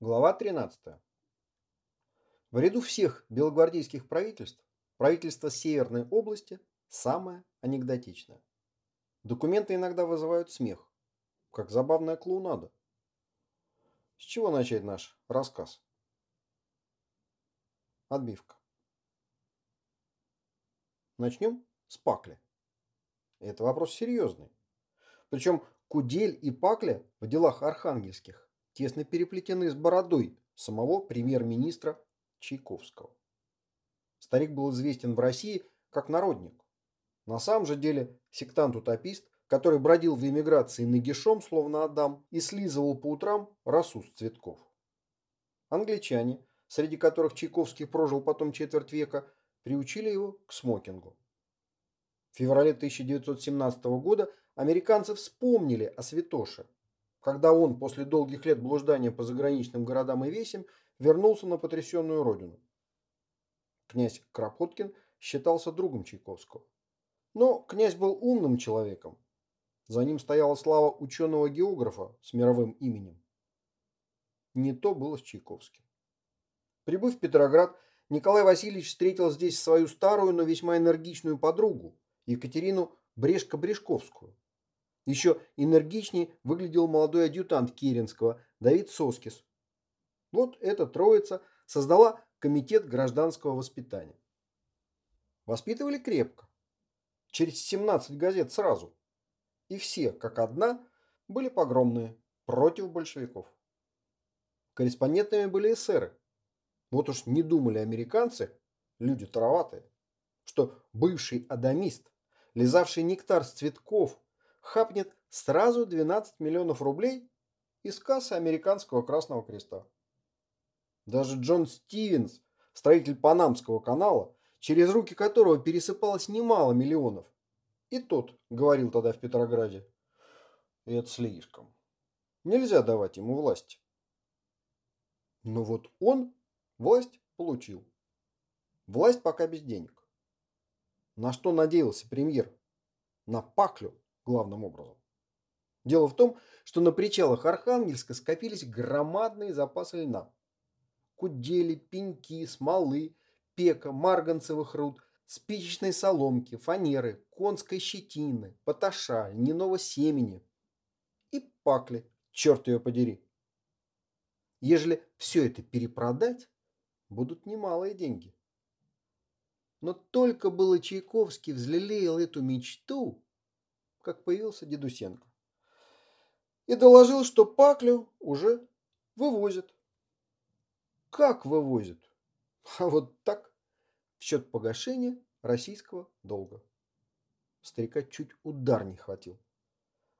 Глава 13. В ряду всех белогвардейских правительств правительство Северной области самое анекдотичное. Документы иногда вызывают смех, как забавная клоунада. С чего начать наш рассказ? Отбивка. Начнем с Пакли. Это вопрос серьезный. Причем Кудель и Пакля в делах архангельских тесно переплетены с бородой самого премьер-министра Чайковского. Старик был известен в России как народник. На самом же деле сектант-утопист, который бродил в эмиграции нагишом, словно Адам, и слизывал по утрам росу с цветков. Англичане, среди которых Чайковский прожил потом четверть века, приучили его к смокингу. В феврале 1917 года американцы вспомнили о святоше, когда он после долгих лет блуждания по заграничным городам и весям вернулся на потрясенную родину. Князь Кропоткин считался другом Чайковского. Но князь был умным человеком. За ним стояла слава ученого-географа с мировым именем. Не то было с Чайковским. Прибыв в Петроград, Николай Васильевич встретил здесь свою старую, но весьма энергичную подругу, Екатерину Брешко-Брешковскую. Еще энергичнее выглядел молодой адъютант Керенского Давид Соскис. Вот эта троица создала комитет гражданского воспитания. Воспитывали крепко. Через 17 газет сразу. И все, как одна, были погромные, против большевиков. Корреспондентами были эсеры. Вот уж не думали американцы, люди тароватые, что бывший адамист, лизавший нектар с цветков, хапнет сразу 12 миллионов рублей из кассы американского Красного Креста. Даже Джон Стивенс, строитель Панамского канала, через руки которого пересыпалось немало миллионов, и тот говорил тогда в Петрограде, это слишком. Нельзя давать ему власть. Но вот он власть получил. Власть пока без денег. На что надеялся премьер? На паклю главным образом. Дело в том, что на причалах Архангельска скопились громадные запасы льна. Кудели, пеньки, смолы, пека, марганцевых руд, спичечной соломки, фанеры, конской щетины, поташа, льняного семени и пакли, черт ее подери. Ежели все это перепродать, будут немалые деньги. Но только было Чайковский взлелеял эту мечту, как появился Дедусенко. И доложил, что Паклю уже вывозят. Как вывозят? А вот так, в счет погашения российского долга. Старика чуть удар не хватил.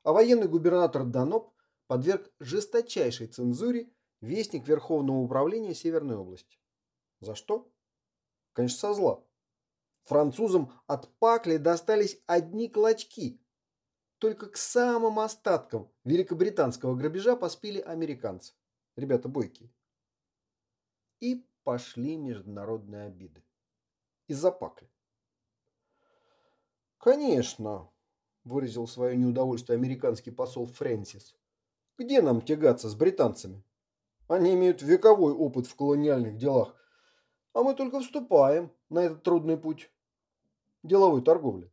А военный губернатор Даноп подверг жесточайшей цензуре вестник Верховного управления Северной области. За что? Конечно, со зла. Французам от Пакли достались одни клочки, только к самым остаткам великобританского грабежа поспели американцы. Ребята бойкие. И пошли международные обиды. Из-за пакли. Конечно, выразил свое неудовольствие американский посол Фрэнсис. Где нам тягаться с британцами? Они имеют вековой опыт в колониальных делах, а мы только вступаем на этот трудный путь деловой торговли.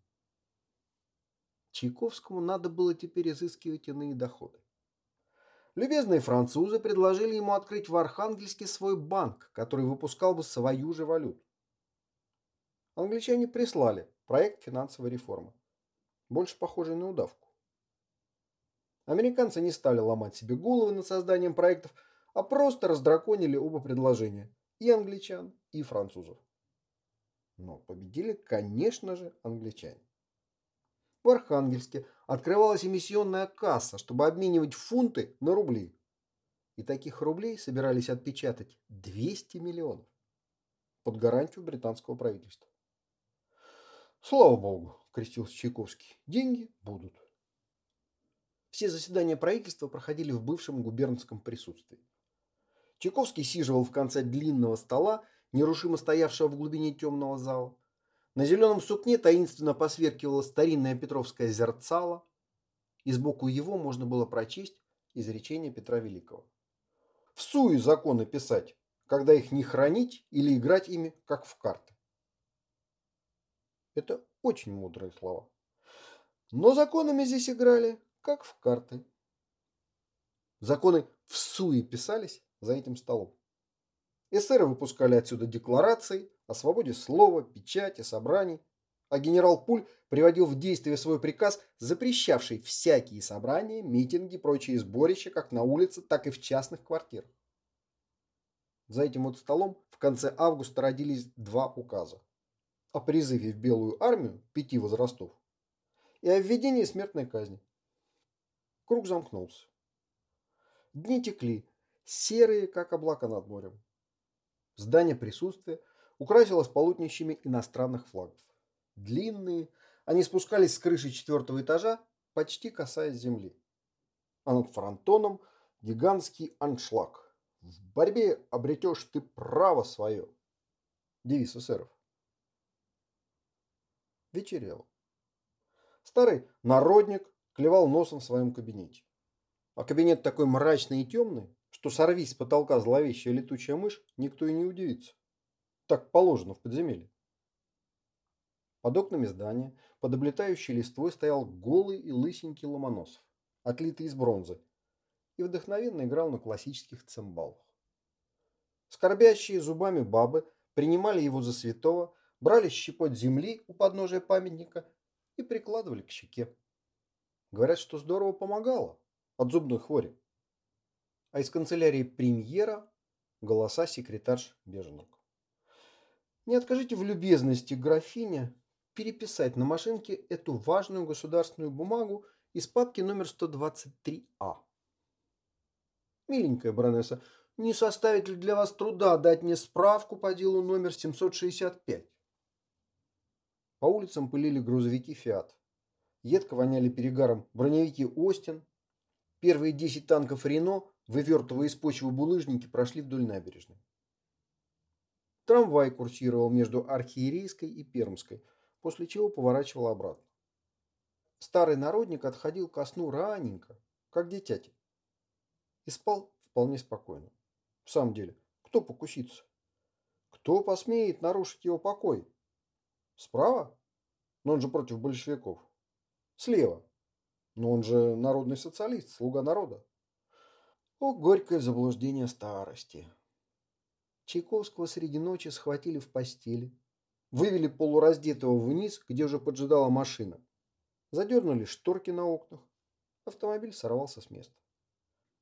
Чайковскому надо было теперь изыскивать иные доходы. Любезные французы предложили ему открыть в Архангельске свой банк, который выпускал бы свою же валюту. Англичане прислали проект финансовой реформы, больше похожий на удавку. Американцы не стали ломать себе головы над созданием проектов, а просто раздраконили оба предложения – и англичан, и французов. Но победили, конечно же, англичане в Архангельске открывалась эмиссионная касса, чтобы обменивать фунты на рубли. И таких рублей собирались отпечатать 200 миллионов под гарантию британского правительства. Слава богу, крестился Чайковский, деньги будут. Все заседания правительства проходили в бывшем губернском присутствии. Чайковский сиживал в конце длинного стола, нерушимо стоявшего в глубине темного зала. На зеленом сукне таинственно посверкивало старинное Петровское зерцало, и сбоку его можно было прочесть изречение Петра Великого. в суе законы писать, когда их не хранить или играть ими, как в карты. Это очень мудрые слова. Но законами здесь играли, как в карты. Законы в суе писались за этим столом. Эсеры выпускали отсюда декларации о свободе слова, печати, собраний, а генерал Пуль приводил в действие свой приказ, запрещавший всякие собрания, митинги, прочие сборища как на улице, так и в частных квартирах. За этим вот столом в конце августа родились два указа. О призыве в Белую армию пяти возрастов и о введении смертной казни. Круг замкнулся. Дни текли, серые, как облака над морем. Здание присутствия украсилось полотнищами иностранных флагов. Длинные, они спускались с крыши четвертого этажа, почти касаясь земли. А над фронтоном гигантский аншлаг. В борьбе обретешь ты право свое. Девиз эсеров. Вечерело. Старый народник клевал носом в своем кабинете. А кабинет такой мрачный и темный, что сорвись с потолка зловещая летучая мышь, никто и не удивится. Так положено в подземелье. Под окнами здания, под облетающей листвой стоял голый и лысенький Ломоносов, отлитый из бронзы, и вдохновенно играл на классических цимбалах. Скорбящие зубами бабы принимали его за святого, брали щепот земли у подножия памятника и прикладывали к щеке. Говорят, что здорово помогало от зубной хвори. А из канцелярии премьера голоса секретарш Беженок. Не откажите в любезности, графиня, переписать на машинке эту важную государственную бумагу из папки номер 123А. Миленькая баронесса, не составит ли для вас труда дать мне справку по делу номер 765? По улицам пылили грузовики «Фиат». Едко воняли перегаром броневики «Остин», Первые 10 танков «Рено», вывертывая из почвы булыжники, прошли вдоль набережной. Трамвай курсировал между Архиерейской и Пермской, после чего поворачивал обратно. Старый народник отходил ко сну раненько, как дитяти, и спал вполне спокойно. В самом деле, кто покусится? Кто посмеет нарушить его покой? Справа? Но он же против большевиков. Слева? Но он же народный социалист, слуга народа. О, горькое заблуждение старости. Чайковского среди ночи схватили в постели, вывели полураздетого вниз, где уже поджидала машина. Задернули шторки на окнах. Автомобиль сорвался с места.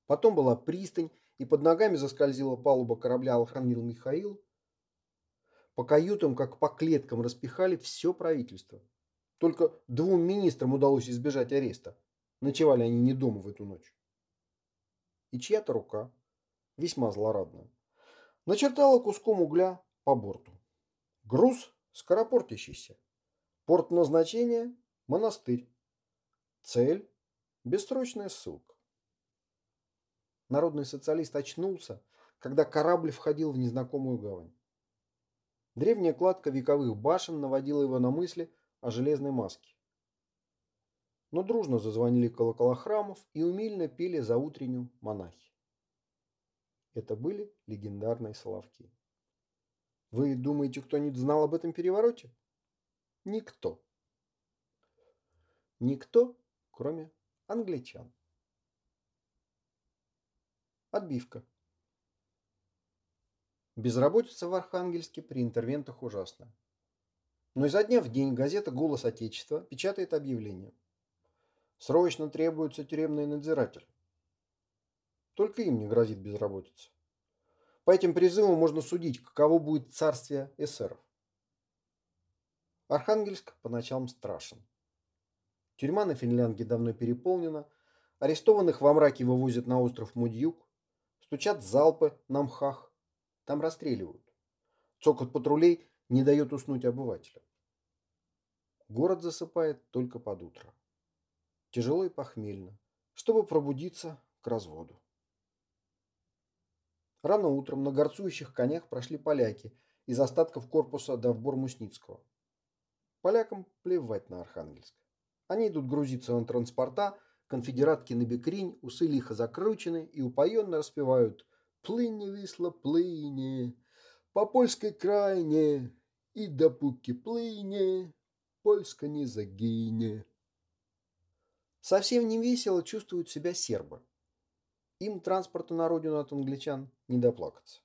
Потом была пристань, и под ногами заскользила палуба корабля «Архангел Михаил». По каютам, как по клеткам, распихали все правительство. Только двум министрам удалось избежать ареста. Ночевали они не дома в эту ночь. И чья-то рука, весьма злорадная, начертала куском угля по борту. Груз скоропортящийся. Порт назначения – монастырь. Цель – бессрочная ссылка. Народный социалист очнулся, когда корабль входил в незнакомую гавань. Древняя кладка вековых башен наводила его на мысли о железной маске но дружно зазвонили колокола храмов и умильно пели за утреннюю монахи. Это были легендарные соловки. Вы думаете, кто-нибудь знал об этом перевороте? Никто. Никто, кроме англичан. Отбивка. Безработица в Архангельске при интервентах ужасна. Но изо дня в день газета «Голос Отечества» печатает объявление – Срочно требуется тюремный надзиратель. Только им не грозит безработица. По этим призывам можно судить, каково будет царствие эсеров. Архангельск по ночам страшен. Тюрьма на Финляндии давно переполнена, арестованных во мраке вывозят на остров Мудьюк, стучат залпы на мхах, там расстреливают. Цокот патрулей не дает уснуть обывателям. Город засыпает только под утро тяжело и похмельно, чтобы пробудиться к разводу. Рано утром на горцующих конях прошли поляки из остатков корпуса до вбор Мусницкого. Полякам плевать на Архангельск. Они идут грузиться на транспорта, конфедератки на бекринь, усы лихо закручены и упоенно распевают Плыне висло плыне, по польской крайне, и допуки плыне, Польска не загине. Совсем не весело чувствуют себя сербы. Им транспорта на родину от англичан не доплакаться.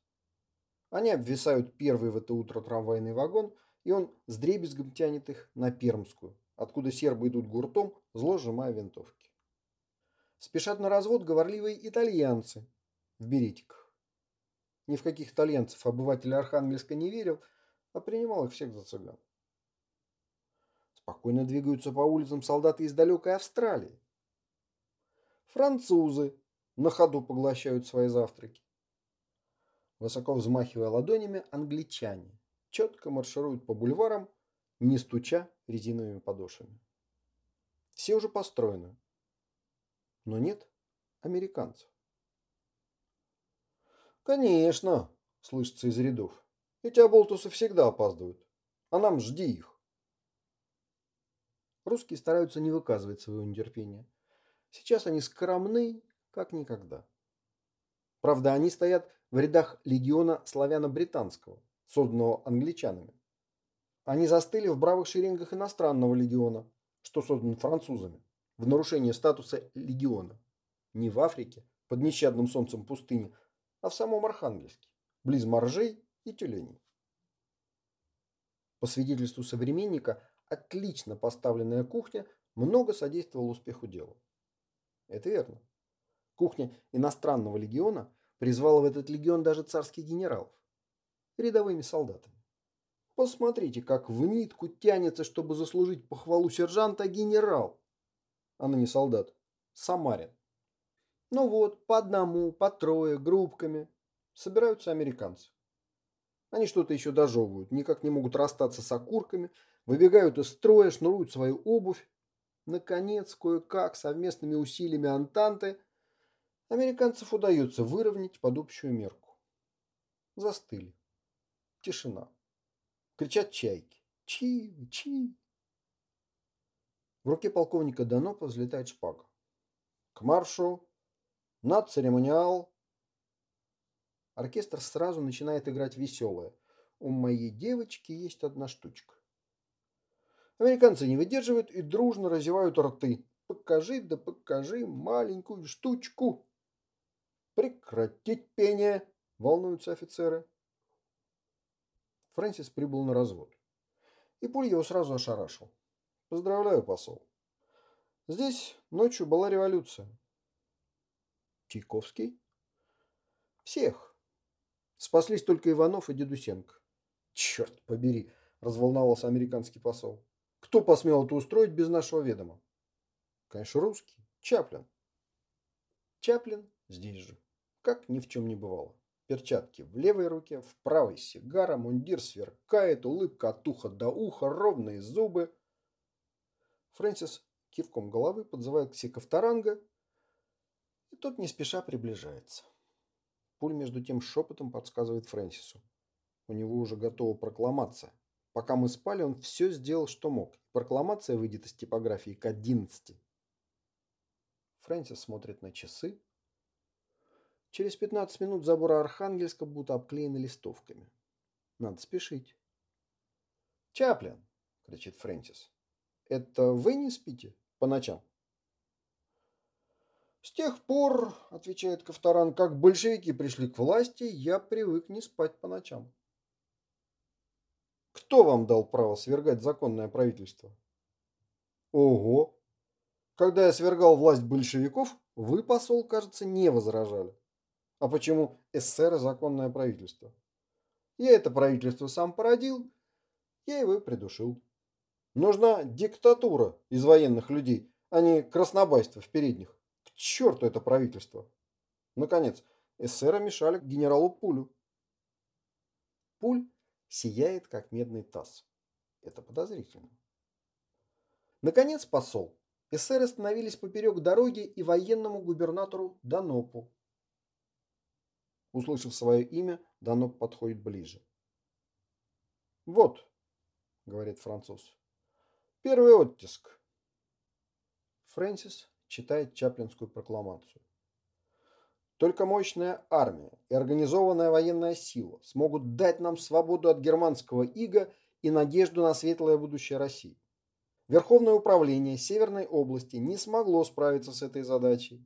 Они обвисают первый в это утро трамвайный вагон, и он с дребезгом тянет их на Пермскую, откуда сербы идут гуртом, зло сжимая винтовки. Спешат на развод говорливые итальянцы в беретиках. Ни в каких итальянцев обыватель Архангельска не верил, а принимал их всех за цыган. Спокойно двигаются по улицам солдаты из далекой Австралии. Французы на ходу поглощают свои завтраки. Высоко взмахивая ладонями, англичане четко маршируют по бульварам, не стуча резиновыми подошвами. Все уже построены. Но нет американцев. «Конечно!» – слышится из рядов. «Эти оболтусы всегда опаздывают. А нам жди их». Русские стараются не выказывать своего нетерпения. Сейчас они скромны, как никогда. Правда, они стоят в рядах легиона славяно-британского, созданного англичанами. Они застыли в бравых шеренгах иностранного легиона, что создан французами, в нарушение статуса легиона. Не в Африке, под нещадным солнцем пустыни, а в самом Архангельске, близ моржей и тюленей. По свидетельству современника, отлично поставленная кухня много содействовала успеху дела. Это верно. Кухня иностранного легиона призвала в этот легион даже царских генералов. Рядовыми солдатами. Посмотрите, как в нитку тянется, чтобы заслужить похвалу сержанта генерал. Она не солдат. Самарин. Ну вот, по одному, по трое, группками собираются американцы. Они что-то еще дожевывают, никак не могут расстаться с окурками, выбегают из строя, шнуруют свою обувь. Наконец, кое-как, совместными усилиями Антанты, американцев удается выровнять под общую мерку. Застыли. Тишина. Кричат чайки. Чи, чи. В руке полковника Данопа взлетает шпага. К маршу. На церемониал. Оркестр сразу начинает играть веселое. У моей девочки есть одна штучка. Американцы не выдерживают и дружно разевают рты. Покажи, да покажи маленькую штучку. Прекратить пение, волнуются офицеры. Фрэнсис прибыл на развод. И Пуль его сразу ошарашил. Поздравляю, посол. Здесь ночью была революция. Чайковский? Всех. Спаслись только Иванов и Дедусенко. Черт побери, разволновался американский посол. Кто посмел это устроить без нашего ведома? Конечно, русский. Чаплин. Чаплин здесь же. Как ни в чем не бывало. Перчатки в левой руке, в правой сигара, мундир сверкает, улыбка от уха до уха, ровные зубы. Фрэнсис кивком головы подзывает к себе Ковторанга, и тот не спеша приближается. Пуль между тем шепотом подсказывает Фрэнсису. У него уже готова прокламация. Пока мы спали, он все сделал, что мог. Прокламация выйдет из типографии к 11. Фрэнсис смотрит на часы, Через 15 минут заборы Архангельска будут обклеены листовками. Надо спешить. «Чаплин!» – кричит Фрэнсис. «Это вы не спите по ночам?» «С тех пор, – отвечает Ковторан, – как большевики пришли к власти, я привык не спать по ночам». «Кто вам дал право свергать законное правительство?» «Ого! Когда я свергал власть большевиков, вы, посол, кажется, не возражали». А почему СССР законное правительство? Я это правительство сам породил, я его и придушил. Нужна диктатура из военных людей, а не краснобайство в передних. К черту это правительство. Наконец, СССР мешали генералу Пулю. Пуль сияет, как медный таз. Это подозрительно. Наконец, посол. СССР остановились поперек дороги и военному губернатору Данопу, Услышав свое имя, Данок подходит ближе. «Вот», — говорит француз, — «первый оттиск». Фрэнсис читает Чаплинскую прокламацию. Только мощная армия и организованная военная сила смогут дать нам свободу от германского ига и надежду на светлое будущее России. Верховное управление Северной области не смогло справиться с этой задачей.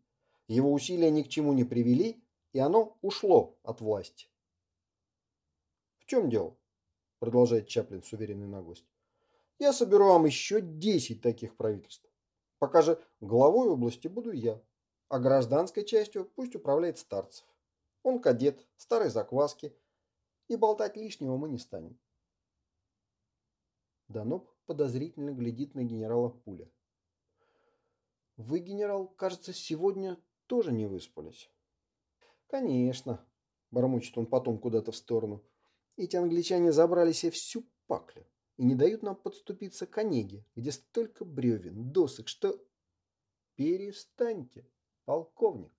Его усилия ни к чему не привели, и оно ушло от власти. «В чем дело?» – продолжает Чаплин с уверенной наглостью. «Я соберу вам еще 10 таких правительств. Пока же главой области буду я а гражданской частью пусть управляет Старцев. Он кадет, старой закваски, и болтать лишнего мы не станем. Даноб подозрительно глядит на генерала Пуля. Вы, генерал, кажется, сегодня тоже не выспались. Конечно, бормочет он потом куда-то в сторону. Эти англичане забрали себе всю паклю и не дают нам подступиться к Онеге, где столько бревен, досок, что... Перестаньте, Полковник.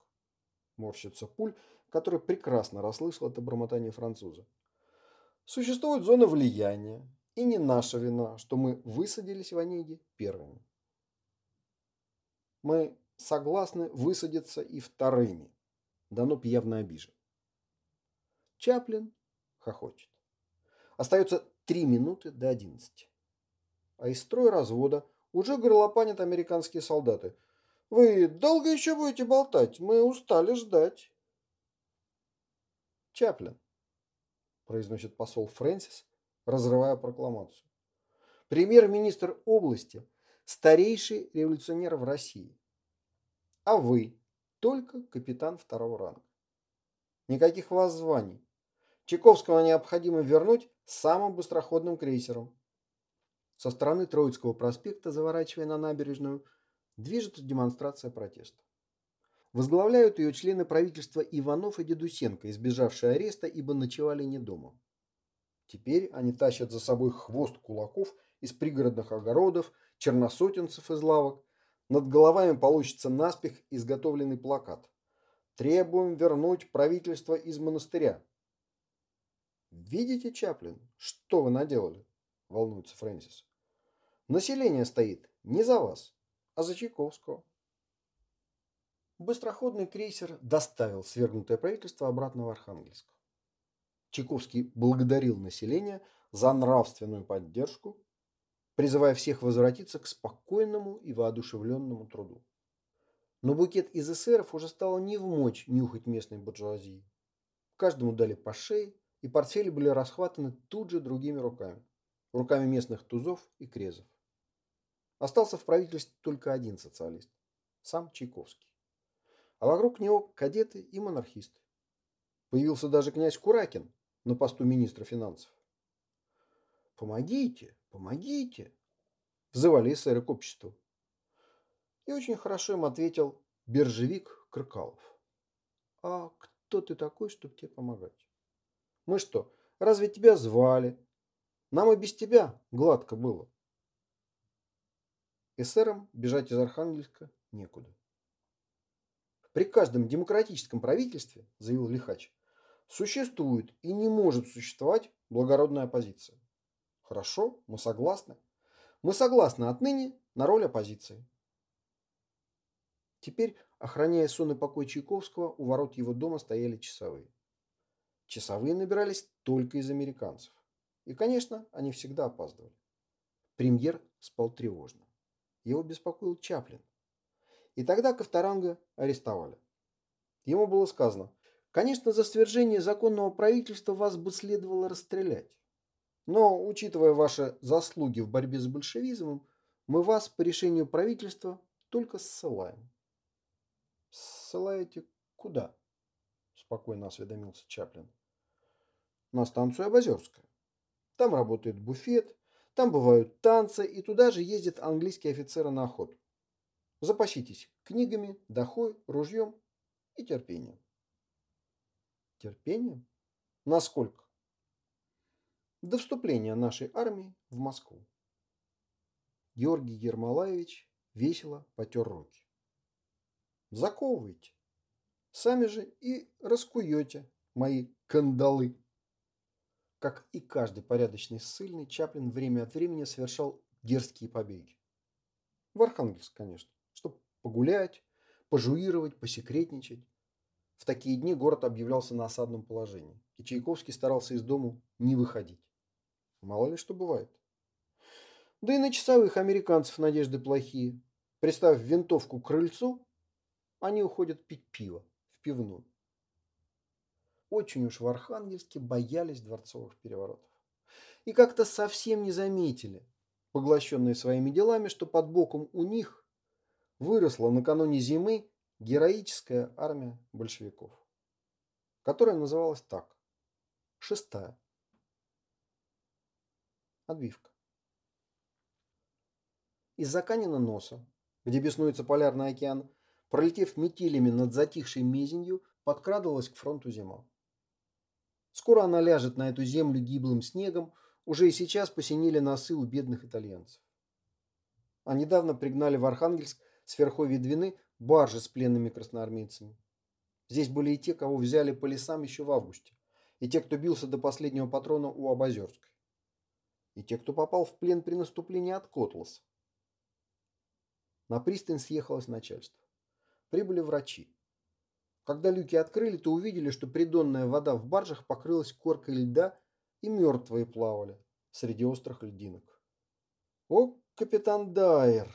Морщится пуль, который прекрасно расслышал это бормотание француза. Существует зона влияния, и не наша вина, что мы высадились в Онеге первыми. Мы согласны высадиться и вторыми. Даноп явно обижен. Чаплин хохочет. Остается три минуты до одиннадцати. А из строя развода уже горлопанят американские солдаты – вы долго еще будете болтать? Мы устали ждать. Чаплин, произносит посол Фрэнсис, разрывая прокламацию. Премьер-министр области – старейший революционер в России. А вы только капитан второго ранга. Никаких вас званий. Чайковского необходимо вернуть самым быстроходным крейсером. Со стороны Троицкого проспекта, заворачивая на набережную, движется демонстрация протеста. Возглавляют ее члены правительства Иванов и Дедусенко, избежавшие ареста, ибо ночевали не дома. Теперь они тащат за собой хвост кулаков из пригородных огородов, черносотенцев из лавок. Над головами получится наспех изготовленный плакат. «Требуем вернуть правительство из монастыря». «Видите, Чаплин, что вы наделали?» – волнуется Фрэнсис. «Население стоит не за вас, а за Чайковского. Быстроходный крейсер доставил свергнутое правительство обратно в Архангельск. Чайковский благодарил население за нравственную поддержку, призывая всех возвратиться к спокойному и воодушевленному труду. Но букет из эсеров уже стало не в мочь нюхать местной буржуазии. Каждому дали по шее, и портфели были расхватаны тут же другими руками. Руками местных тузов и крезов. Остался в правительстве только один социалист – сам Чайковский. А вокруг него кадеты и монархисты. Появился даже князь Куракин на посту министра финансов. «Помогите, помогите!» – взывали эсеры к обществу. И очень хорошо им ответил биржевик Крыкалов. «А кто ты такой, чтобы тебе помогать? Мы что, разве тебя звали? Нам и без тебя гладко было. Эсерам бежать из Архангельска некуда. При каждом демократическом правительстве, заявил Лихач, существует и не может существовать благородная оппозиция. Хорошо, мы согласны. Мы согласны отныне на роль оппозиции. Теперь, охраняя сон и покой Чайковского, у ворот его дома стояли часовые. Часовые набирались только из американцев. И, конечно, они всегда опаздывали. Премьер спал тревожно. Его беспокоил Чаплин. И тогда Ковторанга арестовали. Ему было сказано, конечно, за свержение законного правительства вас бы следовало расстрелять. Но, учитывая ваши заслуги в борьбе с большевизмом, мы вас по решению правительства только ссылаем. Ссылаете куда? Спокойно осведомился Чаплин. На станцию Абазерская. Там работает буфет, там бывают танцы, и туда же ездят английские офицеры на охоту. Запаситесь книгами, дохой, ружьем и терпением. Терпением? Насколько? До вступления нашей армии в Москву. Георгий Ермолаевич весело потер руки. Заковывайте. Сами же и раскуете мои кандалы. Как и каждый порядочный ссыльный, Чаплин время от времени совершал дерзкие побеги. В Архангельск, конечно, чтобы погулять, пожуировать, посекретничать. В такие дни город объявлялся на осадном положении, и Чайковский старался из дому не выходить. Мало ли что бывает. Да и на часовых американцев надежды плохие. Приставив винтовку к крыльцу, они уходят пить пиво в пивную. Очень уж в Архангельске боялись дворцовых переворотов. И как-то совсем не заметили, поглощенные своими делами, что под боком у них выросла накануне зимы героическая армия большевиков, которая называлась так – шестая. Отбивка. Из-за Канина носа, где беснуется полярный океан, пролетев метелями над затихшей мезенью, подкрадывалась к фронту зима. Скоро она ляжет на эту землю гиблым снегом, уже и сейчас посинели носы у бедных итальянцев. А недавно пригнали в Архангельск с верховья Двины баржи с пленными красноармейцами. Здесь были и те, кого взяли по лесам еще в августе, и те, кто бился до последнего патрона у Абазерской, и те, кто попал в плен при наступлении от Котласа. На пристань съехалось начальство. Прибыли врачи. Когда люки открыли, то увидели, что придонная вода в баржах покрылась коркой льда и мертвые плавали среди острых льдинок. О, капитан Дайер!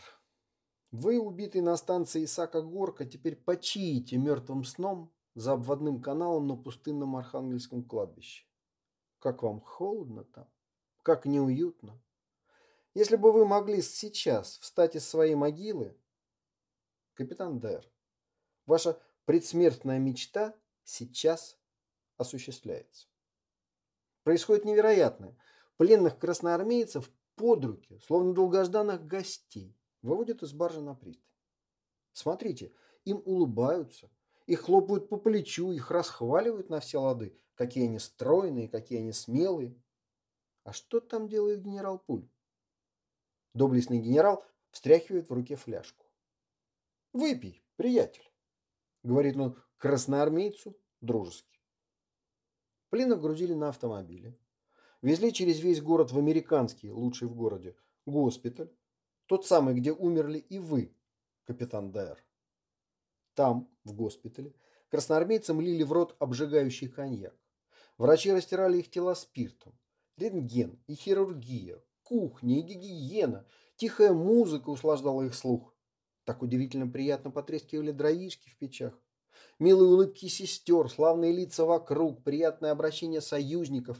Вы, убитый на станции Исака Горка, теперь почиете мертвым сном за обводным каналом на пустынном Архангельском кладбище. Как вам холодно там, как неуютно. Если бы вы могли сейчас встать из своей могилы, капитан Дайер, ваша предсмертная мечта сейчас осуществляется. Происходит невероятное. Пленных красноармейцев под руки, словно долгожданных гостей, выводят из баржи на пристань. Смотрите, им улыбаются, их хлопают по плечу, их расхваливают на все лады, какие они стройные, какие они смелые. А что там делает генерал Пуль? Доблестный генерал встряхивает в руке фляжку. «Выпей, приятель», — говорит он красноармейцу дружески. Пленных грузили на автомобиле. Везли через весь город в американский, лучший в городе, госпиталь, тот самый, где умерли и вы, капитан Дайер. Там, в госпитале, красноармейцам лили в рот обжигающий коньяк. Врачи растирали их тела спиртом. Рентген и хирургия, кухня и гигиена, тихая музыка услаждала их слух. Так удивительно приятно потрескивали дровишки в печах. Милые улыбки сестер, славные лица вокруг, приятное обращение союзников.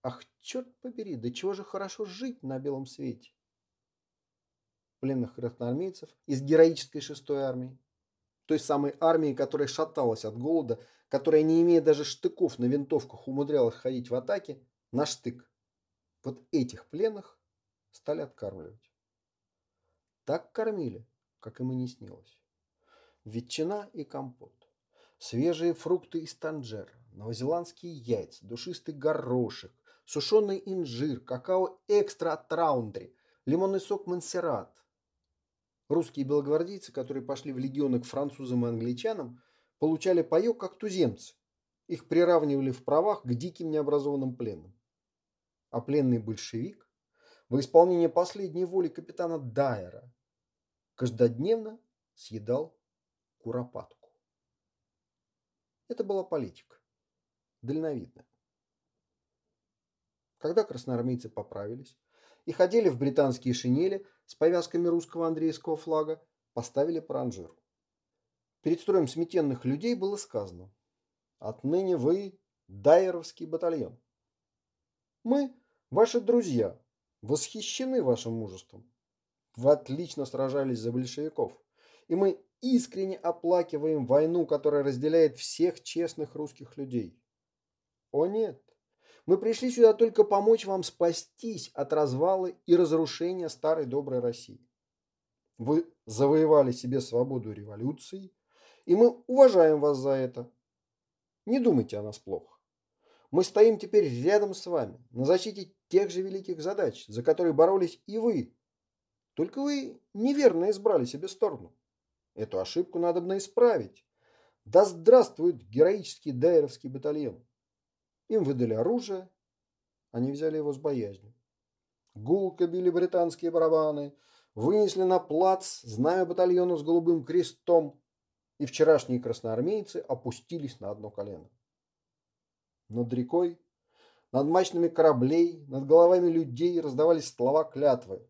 Ах, черт побери, да чего же хорошо жить на белом свете пленных красноармейцев из героической шестой армии. Той самой армии, которая шаталась от голода, которая, не имея даже штыков на винтовках, умудрялась ходить в атаке на штык. Вот этих пленных стали откармливать. Так кормили, как им и не снилось. Ветчина и компот, свежие фрукты из танжера, новозеландские яйца, душистый горошек, сушеный инжир, какао экстра от Траундри, лимонный сок Монсеррат, Русские белогвардейцы, которые пошли в легионы к французам и англичанам, получали паёк как туземцы. Их приравнивали в правах к диким необразованным пленным. А пленный большевик в исполнение последней воли капитана Дайера каждодневно съедал куропатку. Это была политика. Дальновидная. Когда красноармейцы поправились и ходили в британские шинели, с повязками русского Андреевского флага поставили паранжир. Перед строем сметенных людей было сказано «Отныне вы Дайеровский батальон». Мы, ваши друзья, восхищены вашим мужеством. Вы отлично сражались за большевиков, и мы искренне оплакиваем войну, которая разделяет всех честных русских людей. О нет, мы пришли сюда только помочь вам спастись от развала и разрушения старой доброй России. Вы завоевали себе свободу революции, и мы уважаем вас за это. Не думайте о нас плохо. Мы стоим теперь рядом с вами, на защите тех же великих задач, за которые боролись и вы. Только вы неверно избрали себе сторону. Эту ошибку надо бы исправить. Да здравствует героический Дайеровский батальон. Им выдали оружие, они взяли его с боязнью. Гулко били британские барабаны, вынесли на плац знамя батальона с голубым крестом и вчерашние красноармейцы опустились на одно колено. Над рекой, над мачтами кораблей, над головами людей раздавались слова клятвы.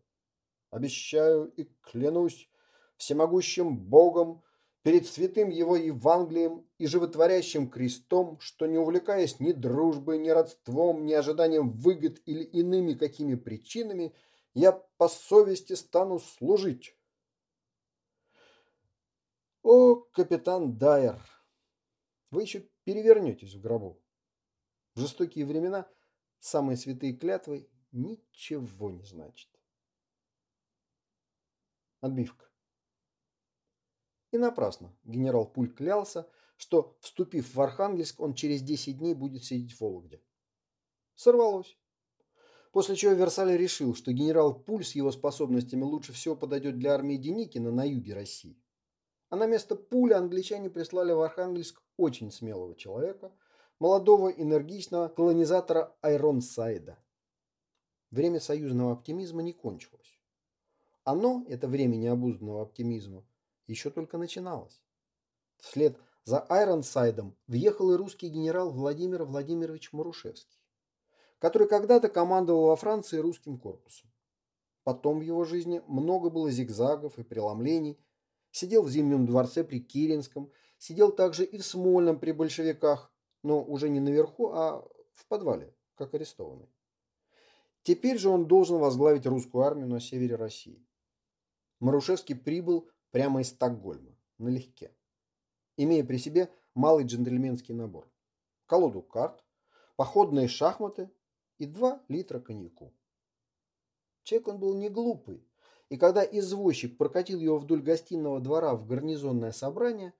«Обещаю и клянусь всемогущим Богом, перед святым его Евангелием и животворящим крестом, что не увлекаясь ни дружбой, ни родством, ни ожиданием выгод или иными какими причинами, я по совести стану служить. О, капитан Дайер, вы еще перевернетесь в гробу. В жестокие времена самые святые клятвы ничего не значат. Отбивка. И напрасно генерал Пуль клялся, что, вступив в Архангельск, он через 10 дней будет сидеть в Вологде. Сорвалось. После чего Версаль решил, что генерал Пуль с его способностями лучше всего подойдет для армии Деникина на юге России. А на место Пуля англичане прислали в Архангельск очень смелого человека, молодого энергичного колонизатора Айрон Сайда. Время союзного оптимизма не кончилось. Оно, это время необузданного оптимизма, еще только начиналось. Вслед за Айронсайдом въехал и русский генерал Владимир Владимирович Марушевский, который когда-то командовал во Франции русским корпусом. Потом в его жизни много было зигзагов и преломлений, сидел в Зимнем дворце при Киринском, сидел также и в Смольном при большевиках, но уже не наверху, а в подвале, как арестованный. Теперь же он должен возглавить русскую армию на севере России. Марушевский прибыл прямо из Стокгольма, налегке, имея при себе малый джентльменский набор, колоду карт, походные шахматы и 2 литра коньяку. Человек он был не глупый, и когда извозчик прокатил его вдоль гостиного двора в гарнизонное собрание,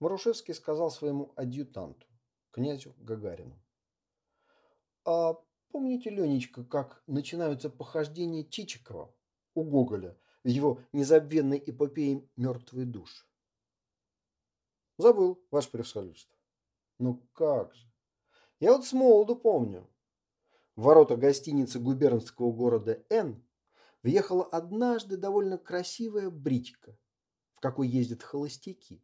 Марушевский сказал своему адъютанту, князю Гагарину. «А помните, Ленечка, как начинаются похождения Чичикова у Гоголя – в его незабвенной эпопее «Мертвый душ». Забыл, ваше превосходительство. Ну как же. Я вот с молоду помню. В ворота гостиницы губернского города Н въехала однажды довольно красивая бричка, в какой ездят холостяки,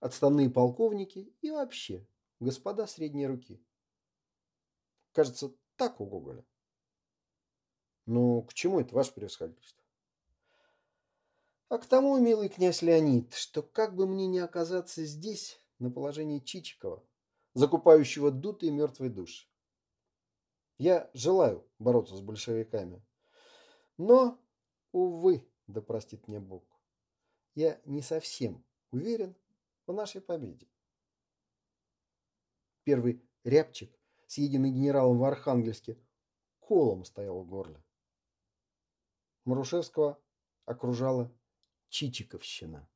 отставные полковники и вообще господа средней руки. Кажется, так у Гоголя. Ну, к чему это, ваше превосходительство? А к тому, милый князь Леонид, что как бы мне не оказаться здесь, на положении Чичикова, закупающего дутые мертвые души. Я желаю бороться с большевиками. Но, увы, да простит мне Бог, я не совсем уверен в нашей победе. Первый рябчик, съеденный генералом в Архангельске, колом стоял в горле. Марушевского окружала Чичиковщина.